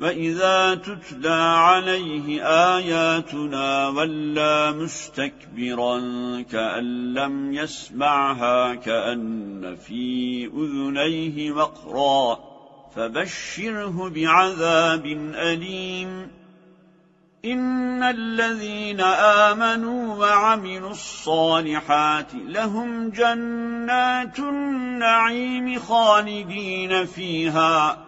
وَإِذَا تُتْلَى عَلَيْهِ آيَاتُنَا وَلَّى مُسْتَكْبِرًا كَأَن لَّمْ يَسْمَعْهَا كَأَنَّ فِي أُذُنَيْهِ وَقْرًا فَبَشِّرْهُ بِعَذَابٍ أَلِيمٍ إِنَّ الَّذِينَ آمَنُوا وَعَمِلُوا الصَّالِحَاتِ لَهُمْ جَنَّاتُ النَّعِيمِ خَالِدِينَ فِيهَا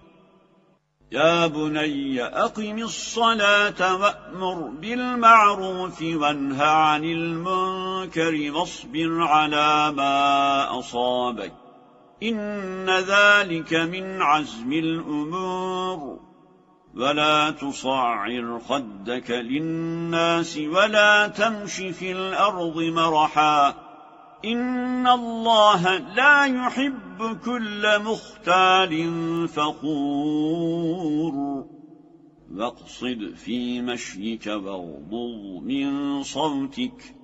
يا بني أقم الصلاة وأمر بالمعروف وانهى عن المنكر واصبر على ما أصابك. إن ذلك من عزم الأمور. ولا تصعر خدك للناس ولا تمش في الأرض مرحا. إن الله لا يحب كل مختال فخور. واقصد في مشيك واغضض من صوتك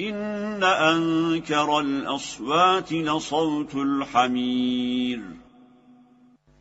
إن أنكر الأصوات لصوت الحمير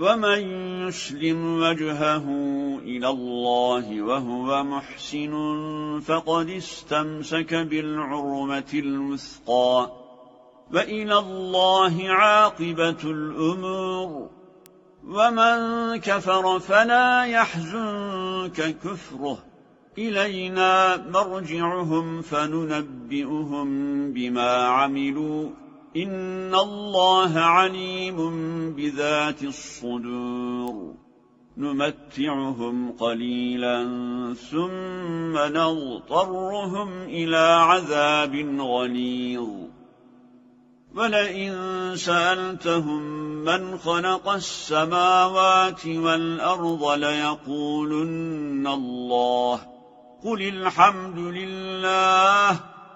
ومن يسلم وجهه إلى الله وهو محسن فقد استمسك بالعرمة المثقى وإلى الله عاقبة الأمور ومن كفر فلا يحزنك كفره إلينا مرجعهم فننبئهم بما عملوا إن الله عليم بذات الصدور نمتعهم قليلا ثم نضطرهم إلى عذاب غليظ ولئن سألتهم من خلق السماوات والأرض ليقولن الله قل الحمد لله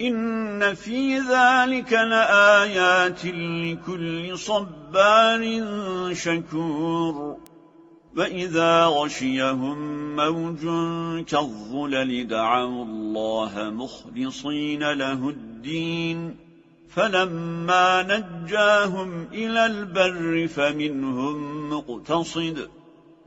إن في ذلك لآيات لكل صبار شكور. وإذا غشيهم موج كالظلل دعوا الله مخلصين له الدين. فلما نجاهم إلى البر فمنهم مقتصد.